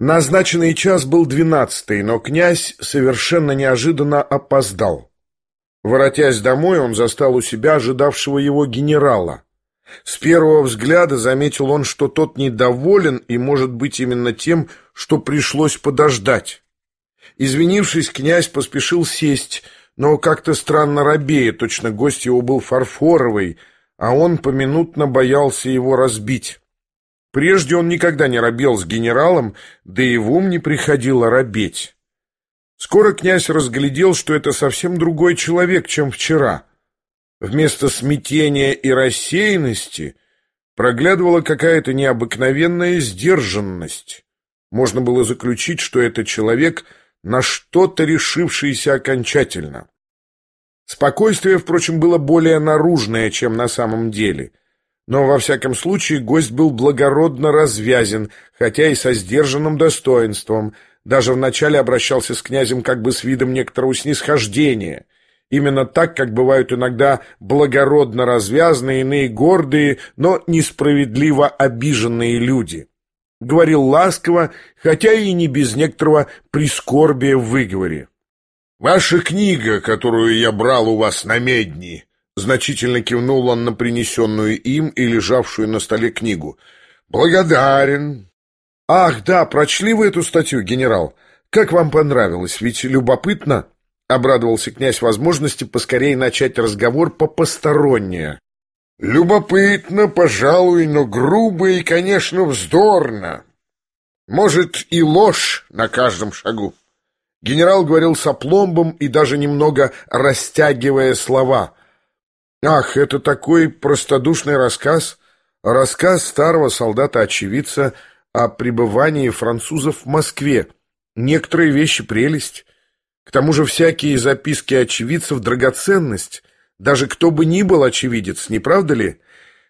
Назначенный час был двенадцатый, но князь совершенно неожиданно опоздал. Воротясь домой, он застал у себя ожидавшего его генерала. С первого взгляда заметил он, что тот недоволен и, может быть, именно тем, что пришлось подождать. Извинившись, князь поспешил сесть, но как-то странно робея, точно гость его был фарфоровый, а он поминутно боялся его разбить. Прежде он никогда не робел с генералом, да и в ум не приходило робеть. Скоро князь разглядел, что это совсем другой человек, чем вчера — Вместо смятения и рассеянности проглядывала какая-то необыкновенная сдержанность. Можно было заключить, что это человек, на что-то решившийся окончательно. Спокойствие, впрочем, было более наружное, чем на самом деле. Но, во всяком случае, гость был благородно развязен, хотя и со сдержанным достоинством. Даже вначале обращался с князем как бы с видом некоторого снисхождения — Именно так, как бывают иногда благородно развязные, иные гордые, но несправедливо обиженные люди. Говорил ласково, хотя и не без некоторого прискорбия в выговоре. «Ваша книга, которую я брал у вас на медни», значительно кивнул он на принесенную им и лежавшую на столе книгу. «Благодарен». «Ах, да, прочли вы эту статью, генерал? Как вам понравилось? Ведь любопытно». Обрадовался князь возможности поскорее начать разговор по постороннее. «Любопытно, пожалуй, но грубо и, конечно, вздорно. Может, и ложь на каждом шагу». Генерал говорил с опломбом и даже немного растягивая слова. «Ах, это такой простодушный рассказ, рассказ старого солдата-очевидца о пребывании французов в Москве. Некоторые вещи прелесть». К тому же всякие записки очевидцев — драгоценность. Даже кто бы ни был очевидец, не правда ли?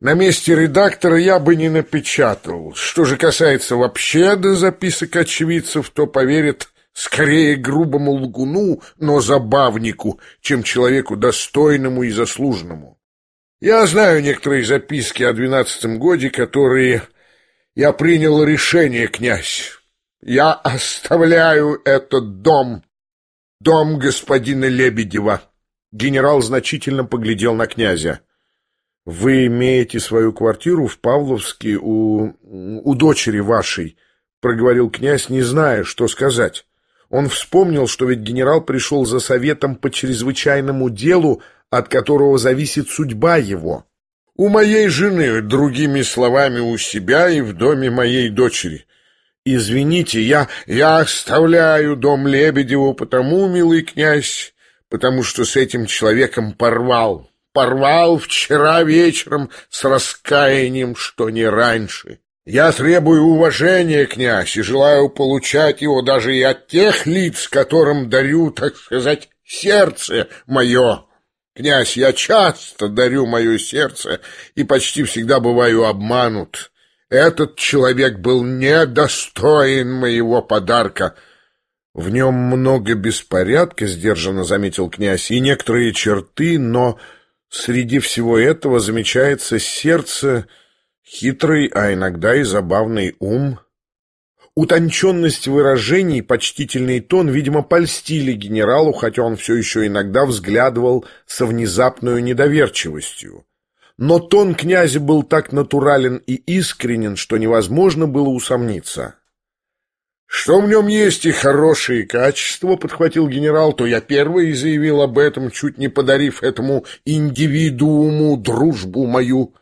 На месте редактора я бы не напечатал. Что же касается вообще до записок очевидцев, то поверит скорее грубому лгуну, но забавнику, чем человеку достойному и заслуженному. Я знаю некоторые записки о двенадцатом годе, которые я принял решение, князь. Я оставляю этот дом «Дом господина Лебедева». Генерал значительно поглядел на князя. «Вы имеете свою квартиру в Павловске у... у дочери вашей», — проговорил князь, не зная, что сказать. Он вспомнил, что ведь генерал пришел за советом по чрезвычайному делу, от которого зависит судьба его. «У моей жены, другими словами, у себя и в доме моей дочери. «Извините, я, я оставляю дом Лебедеву потому, милый князь, потому что с этим человеком порвал. Порвал вчера вечером с раскаянием, что не раньше. Я требую уважения, князь, и желаю получать его даже и от тех лиц, которым дарю, так сказать, сердце мое». Князь, я часто дарю мое сердце и почти всегда бываю обманут. Этот человек был недостоин моего подарка. В нем много беспорядка, сдержанно заметил князь, и некоторые черты, но среди всего этого замечается сердце, хитрый, а иногда и забавный ум. Утонченность выражений, почтительный тон, видимо, польстили генералу, хотя он все еще иногда взглядывал со внезапной недоверчивостью но тон князя был так натурален и искренен, что невозможно было усомниться. «Что в нем есть и хорошие качества», — подхватил генерал, — «то я первый заявил об этом, чуть не подарив этому индивидууму дружбу мою.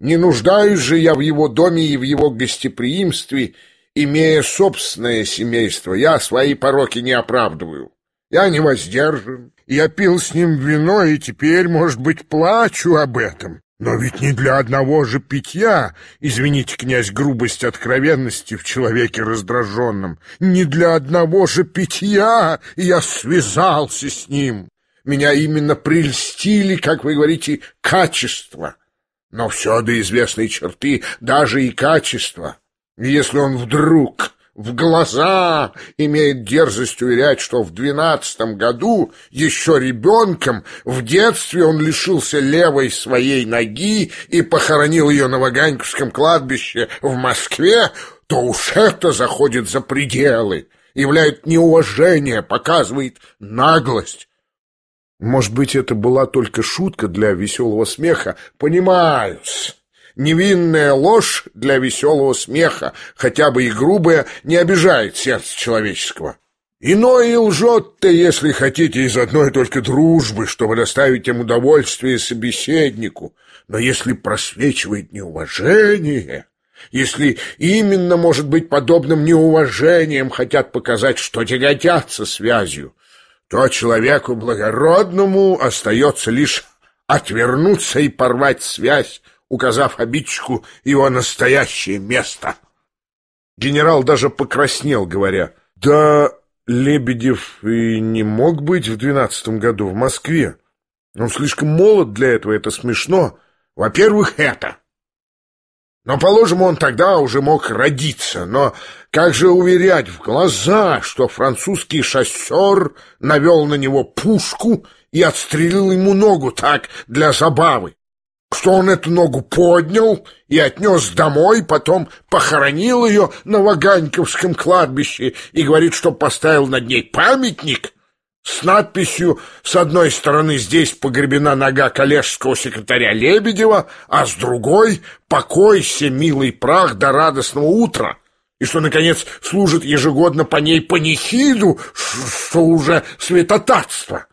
Не нуждаюсь же я в его доме и в его гостеприимстве, имея собственное семейство. Я свои пороки не оправдываю. Я не воздержан, я пил с ним вино и теперь, может быть, плачу об этом. Но ведь не для одного же питья, извините, князь, грубость откровенности в человеке раздраженном, не для одного же питья я связался с ним. Меня именно прельстили, как вы говорите, качества. Но все до известной черты, даже и качество. Если он вдруг в глаза имеет дерзость уверять, что в двенадцатом году, еще ребенком, в детстве он лишился левой своей ноги и похоронил ее на Ваганьковском кладбище в Москве, то уж это заходит за пределы, являет неуважение, показывает наглость. Может быть, это была только шутка для веселого смеха? Понимаю-с. Невинная ложь для веселого смеха, хотя бы и грубая, не обижает сердце человеческого. Иной и лжет-то, если хотите, из одной только дружбы, чтобы доставить им удовольствие собеседнику. Но если просвечивает неуважение, если именно, может быть, подобным неуважением хотят показать, что тяготятся связью, то человеку благородному остается лишь отвернуться и порвать связь, указав обидчику его настоящее место. Генерал даже покраснел, говоря, «Да Лебедев и не мог быть в двенадцатом году в Москве. Он слишком молод для этого, это смешно. Во-первых, это. Но, положим, он тогда уже мог родиться. Но как же уверять в глаза, что французский шоссер навел на него пушку и отстрелил ему ногу так для забавы? что он эту ногу поднял и отнес домой, потом похоронил ее на Ваганьковском кладбище и говорит, что поставил над ней памятник с надписью «С одной стороны здесь погребена нога коллежского секретаря Лебедева, а с другой «Покойся, милый прах, до радостного утра» и что, наконец, служит ежегодно по ней панихиду, что уже святотатство,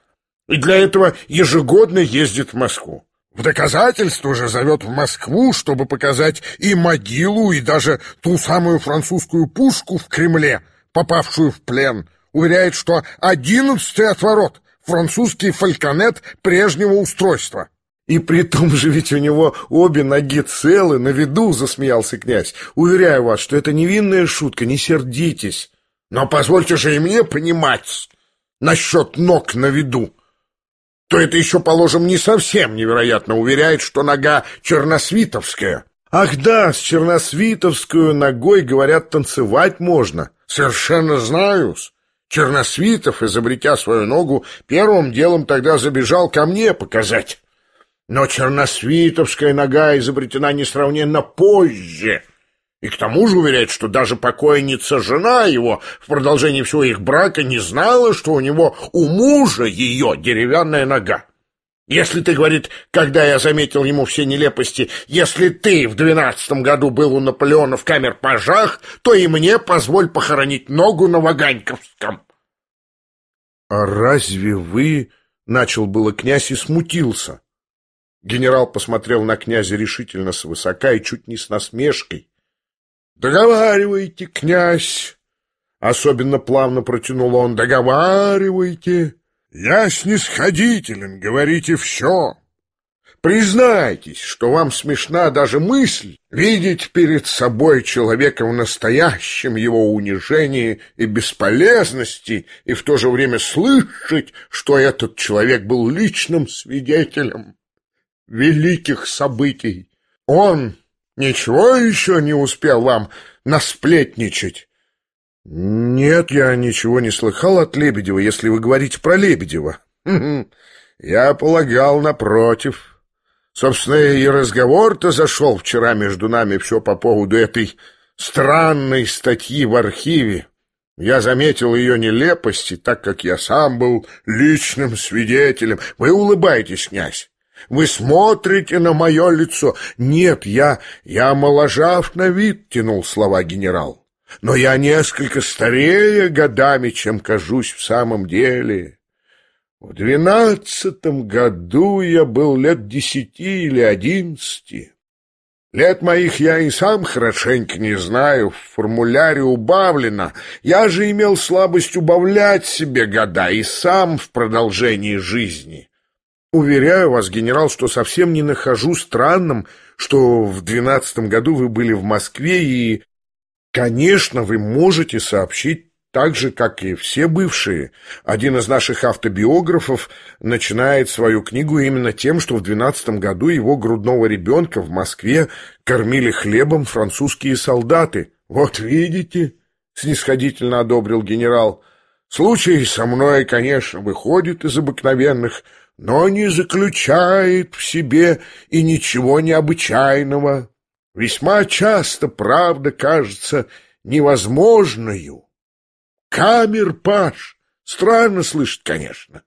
и для этого ежегодно ездит в Москву. В доказательство же зовет в Москву, чтобы показать и могилу, и даже ту самую французскую пушку в Кремле, попавшую в плен. Уверяет, что одиннадцатый отворот, французский фальконет прежнего устройства. И при том же ведь у него обе ноги целы, на виду, засмеялся князь. Уверяю вас, что это невинная шутка, не сердитесь. Но позвольте же и мне понимать насчет ног на виду то это еще, положим, не совсем невероятно уверяет, что нога черносвитовская. Ах да, с черносвитовскую ногой, говорят, танцевать можно. Совершенно знаю-с. Черносвитов, изобретя свою ногу, первым делом тогда забежал ко мне показать. Но черносвитовская нога изобретена несравненно позже — и к тому же уверяет, что даже покойница жена его в продолжении всего их брака не знала, что у него у мужа ее деревянная нога. Если ты, говорит, когда я заметил ему все нелепости, если ты в двенадцатом году был у Наполеона в камер-пажах, то и мне позволь похоронить ногу на Ваганьковском. — А разве вы... — начал было князь и смутился. Генерал посмотрел на князя решительно свысока и чуть не с насмешкой. «Договаривайте, князь!» Особенно плавно протянул он. «Договаривайте! Я снисходителен, говорите все!» Признайтесь, что вам смешна даже мысль видеть перед собой человека в настоящем его унижении и бесполезности, и в то же время слышать, что этот человек был личным свидетелем великих событий. Он Ничего еще не успел вам насплетничать? Нет, я ничего не слыхал от Лебедева, если вы говорите про Лебедева. Я полагал, напротив. Собственно, и разговор-то зашел вчера между нами все по поводу этой странной статьи в архиве. Я заметил ее нелепости, так как я сам был личным свидетелем. Вы улыбаетесь, князь. Вы смотрите на мое лицо. Нет, я... я моложав на вид, тянул слова генерал. Но я несколько старее годами, чем кажусь в самом деле. В двенадцатом году я был лет десяти или одиннадцати. Лет моих я и сам хорошенько не знаю, в формуляре убавлено. Я же имел слабость убавлять себе года и сам в продолжении жизни. Уверяю вас, генерал, что совсем не нахожу странным, что в двенадцатом году вы были в Москве и, конечно, вы можете сообщить так же, как и все бывшие. Один из наших автобиографов начинает свою книгу именно тем, что в двенадцатом году его грудного ребенка в Москве кормили хлебом французские солдаты. Вот видите, снисходительно одобрил генерал. Случай со мной, конечно, выходит из обыкновенных, но не заключает в себе и ничего необычайного. Весьма часто правда кажется невозможную. Камер, Паш, странно слышать, конечно.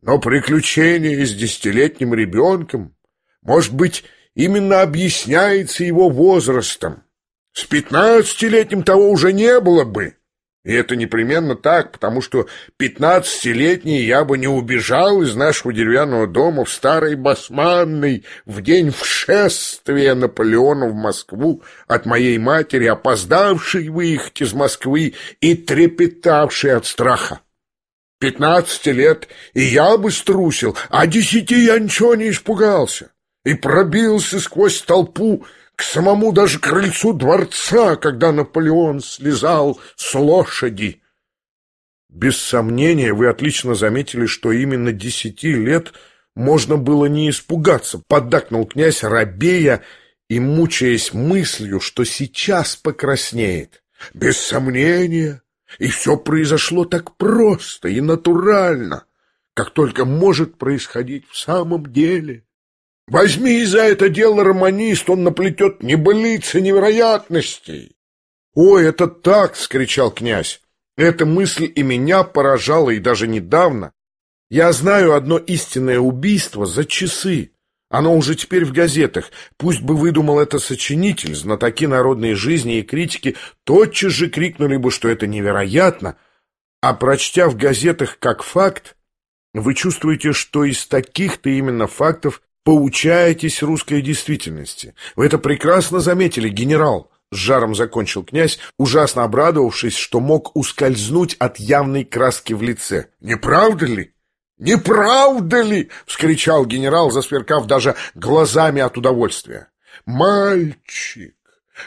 Но приключение с десятилетним ребенком, может быть, именно объясняется его возрастом. С пятнадцатилетним того уже не было бы. И это непременно так, потому что пятнадцатилетний я бы не убежал из нашего деревянного дома в старой басманной в день вшествия Наполеона в Москву от моей матери, опоздавшей выехать из Москвы и трепетавшей от страха. Пятнадцати лет, и я бы струсил, а десяти я ничего не испугался и пробился сквозь толпу к самому даже крыльцу дворца, когда Наполеон слезал с лошади. Без сомнения, вы отлично заметили, что именно десяти лет можно было не испугаться, поддакнул князь Рабея и мучаясь мыслью, что сейчас покраснеет. Без сомнения, и все произошло так просто и натурально, как только может происходить в самом деле. Возьми за это дело романист, он наплетет небылицы невероятностей. «Ой, это так!» — скричал князь. Эта мысль и меня поражала, и даже недавно. Я знаю одно истинное убийство за часы. Оно уже теперь в газетах. Пусть бы выдумал это сочинитель, знатоки народной жизни и критики тотчас же крикнули бы, что это невероятно. А прочтя в газетах как факт, вы чувствуете, что из таких-то именно фактов поучаетесь русской действительности. Вы это прекрасно заметили, генерал. С жаром закончил князь, ужасно обрадовавшись, что мог ускользнуть от явной краски в лице. «Не правда ли? Не правда ли?» — вскричал генерал, засверкав даже глазами от удовольствия. «Мальчик,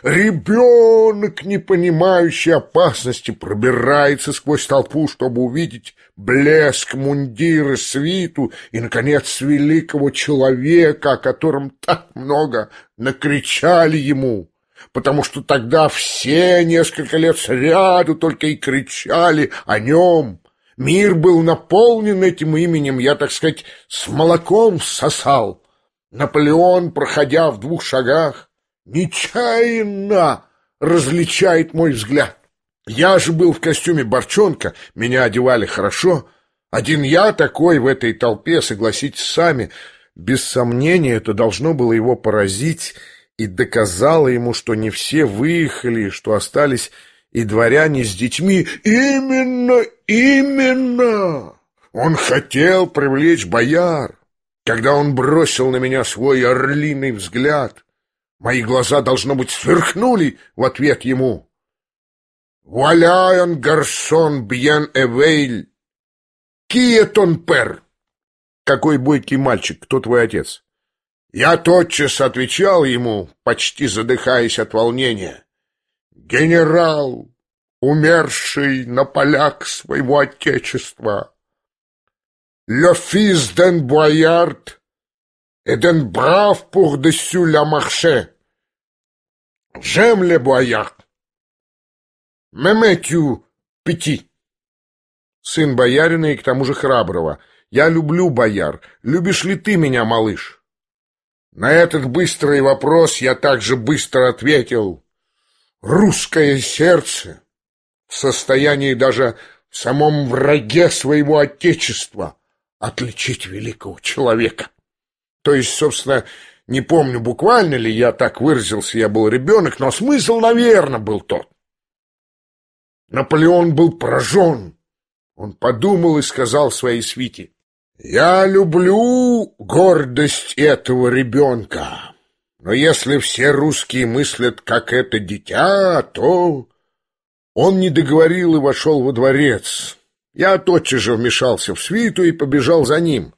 Ребенок, не понимающий опасности, пробирается сквозь толпу, чтобы увидеть блеск мундира, свиту и, наконец, великого человека, о котором так много накричали ему, потому что тогда все несколько лет сряду только и кричали о нем. Мир был наполнен этим именем, я, так сказать, с молоком сосал. Наполеон, проходя в двух шагах, нечаянно различает мой взгляд. Я же был в костюме борчонка, меня одевали хорошо. Один я такой в этой толпе, согласитесь сами. Без сомнения, это должно было его поразить и доказало ему, что не все выехали, что остались и дворяне с детьми. Именно, именно! Он хотел привлечь бояр, когда он бросил на меня свой орлиный взгляд. Мои глаза, должно быть, сверкнули в ответ ему. «Вуаля, он гарсон бьен эвейль! Киетон пер!» «Какой бойкий мальчик, кто твой отец?» Я тотчас отвечал ему, почти задыхаясь от волнения. «Генерал, умерший на полях своего отечества! Le fils d'un d'un brave pour-dessus la marché! J'aime les boyards. Меметью Пяти. Сын боярина и к тому же храброго. Я люблю бояр. Любишь ли ты меня, малыш? На этот быстрый вопрос я также быстро ответил. Русское сердце в состоянии даже в самом враге своего отечества отличить великого человека. То есть, собственно, не помню, буквально ли я так выразился, я был ребенок, но смысл, наверное, был тот. Наполеон был поражен. Он подумал и сказал своей свите, «Я люблю гордость этого ребенка, но если все русские мыслят, как это дитя, то...» Он не договорил и вошел во дворец. Я тотчас же вмешался в свиту и побежал за ним.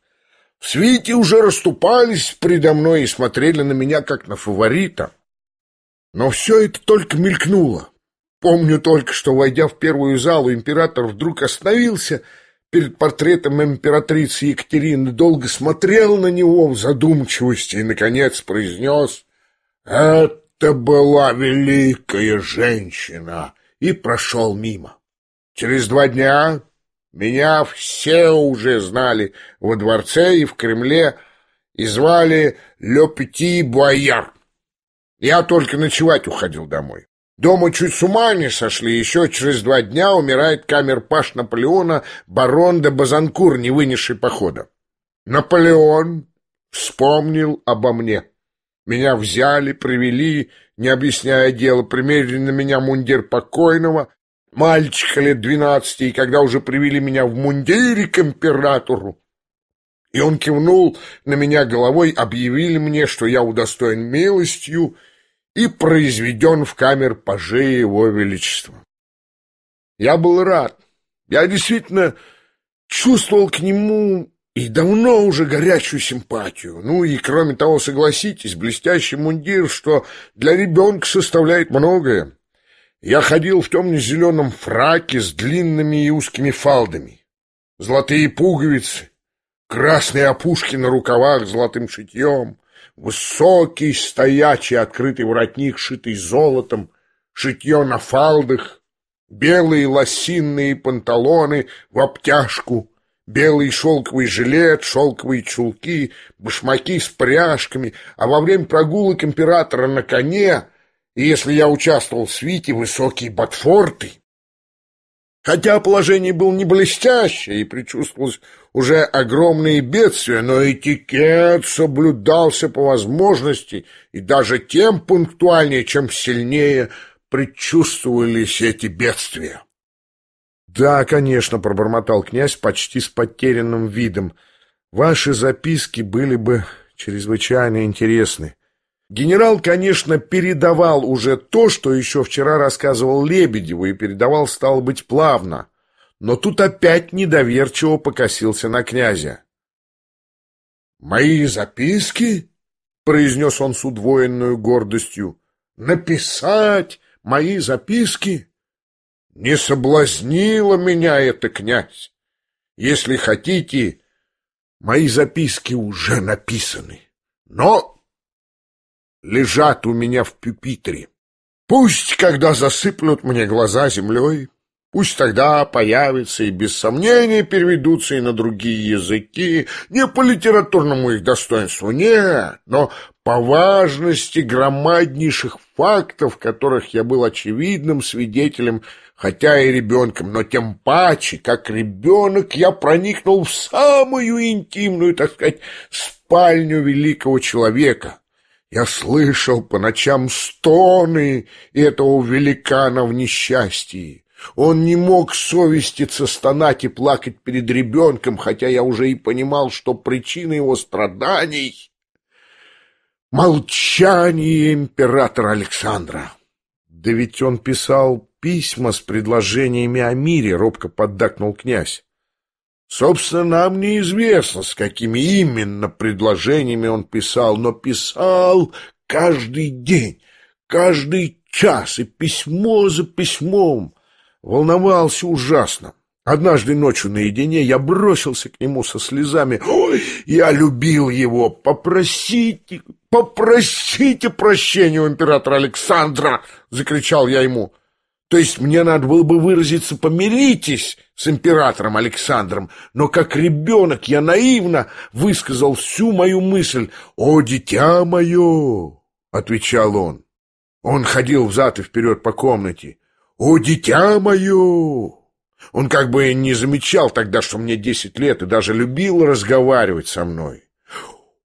Свити уже расступались предо мной и смотрели на меня, как на фаворита. Но все это только мелькнуло. Помню только, что, войдя в первую залу, император вдруг остановился перед портретом императрицы Екатерины, долго смотрел на него в задумчивости и, наконец, произнес «Это была великая женщина!» и прошел мимо. Через два дня меня все уже знали во дворце и в Кремле и звали Ле Буайяр. Я только ночевать уходил домой. Дома чуть с ума не сошли. Еще через два дня умирает камер-паш Наполеона барон де Базанкур, не вынесший похода. Наполеон вспомнил обо мне. Меня взяли, привели, не объясняя дело, примерили на меня мундир покойного, мальчика лет двенадцати, и когда уже привели меня в мундире к императору, и он кивнул на меня головой, объявили мне, что я удостоен милостью и произведен в камер паже его величества. Я был рад. Я действительно чувствовал к нему и давно уже горячую симпатию. Ну и, кроме того, согласитесь, блестящий мундир, что для ребенка составляет многое. Я ходил в темно-зеленом фраке с длинными и узкими фалдами. Золотые пуговицы, красные опушки на рукавах золотым шитьем, высокий, стоячий, открытый воротник, шитый золотом, шитье на фалдах, белые лосинные панталоны в обтяжку — белый шелковый жилет, шелковые чулки, башмаки с пряжками, а во время прогулок императора на коне, и если я участвовал в свите, высокие ботфорты. Хотя положение было не блестящее и предчувствовалось уже огромные бедствия, но этикет соблюдался по возможности и даже тем пунктуальнее, чем сильнее предчувствовались эти бедствия. «Да, конечно», — пробормотал князь почти с потерянным видом. «Ваши записки были бы чрезвычайно интересны». Генерал, конечно, передавал уже то, что еще вчера рассказывал Лебедеву, и передавал, стало быть, плавно. Но тут опять недоверчиво покосился на князя. «Мои записки?» — произнес он с удвоенной гордостью. «Написать мои записки?» Не соблазнило меня это, князь. Если хотите, мои записки уже написаны, но лежат у меня в пюпитре. Пусть, когда засыплют мне глаза землей, Пусть тогда появятся и без сомнения переведутся и на другие языки, не по литературному их достоинству, нет, но по важности громаднейших фактов, которых я был очевидным свидетелем хотя и ребенком, но тем паче, как ребенок, я проникнул в самую интимную, так сказать, спальню великого человека. Я слышал по ночам стоны этого великана в несчастье. Он не мог совеститься стонать и плакать перед ребенком, хотя я уже и понимал, что причина его страданий — молчание императора Александра. Да ведь он писал письма с предложениями о мире, робко поддакнул князь. Собственно, нам неизвестно, с какими именно предложениями он писал, но писал каждый день, каждый час, и письмо за письмом. Волновался ужасно. Однажды ночью наедине я бросился к нему со слезами. «Ой, я любил его! Попросите, попросите прощения у императора Александра!» — закричал я ему. То есть мне надо было бы выразиться «помиритесь» с императором Александром, но как ребенок я наивно высказал всю мою мысль «О, дитя мое!» — отвечал он. Он ходил взад и вперед по комнате. «О, дитя мое!» Он как бы не замечал тогда, что мне десять лет, и даже любил разговаривать со мной.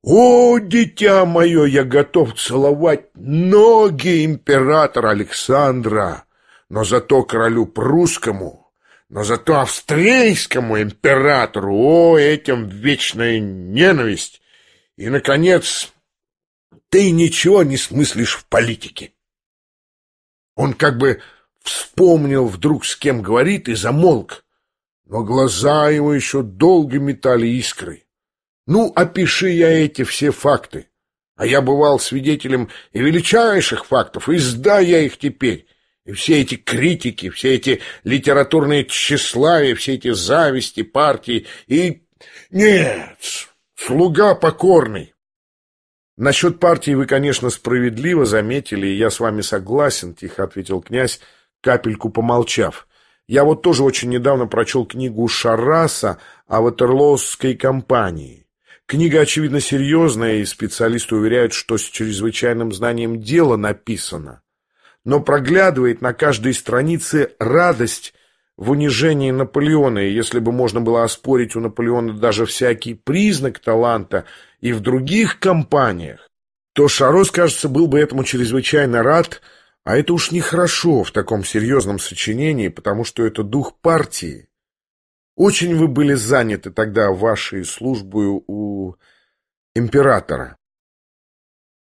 «О, дитя мое, я готов целовать ноги императора Александра!» Но зато королю прусскому, но зато австрийскому императору, о, этим вечная ненависть. И, наконец, ты ничего не смыслишь в политике. Он как бы вспомнил вдруг, с кем говорит, и замолк, но глаза его еще долго метали искры. Ну, опиши я эти все факты. А я бывал свидетелем и величайших фактов, и сда я их теперь. И все эти критики, все эти литературные тщеславия, все эти зависти партии и... Нет, слуга покорный. Насчет партии вы, конечно, справедливо заметили, и я с вами согласен, тихо ответил князь, капельку помолчав. Я вот тоже очень недавно прочел книгу Шараса о Ватерлоосской компании. Книга, очевидно, серьезная, и специалисты уверяют, что с чрезвычайным знанием дела написана. Но проглядывает на каждой странице радость в унижении Наполеона, и если бы можно было оспорить у Наполеона даже всякий признак таланта и в других компаниях, то Шарос, кажется, был бы этому чрезвычайно рад, а это уж нехорошо в таком серьезном сочинении, потому что это дух партии. Очень вы были заняты тогда вашей службой у императора.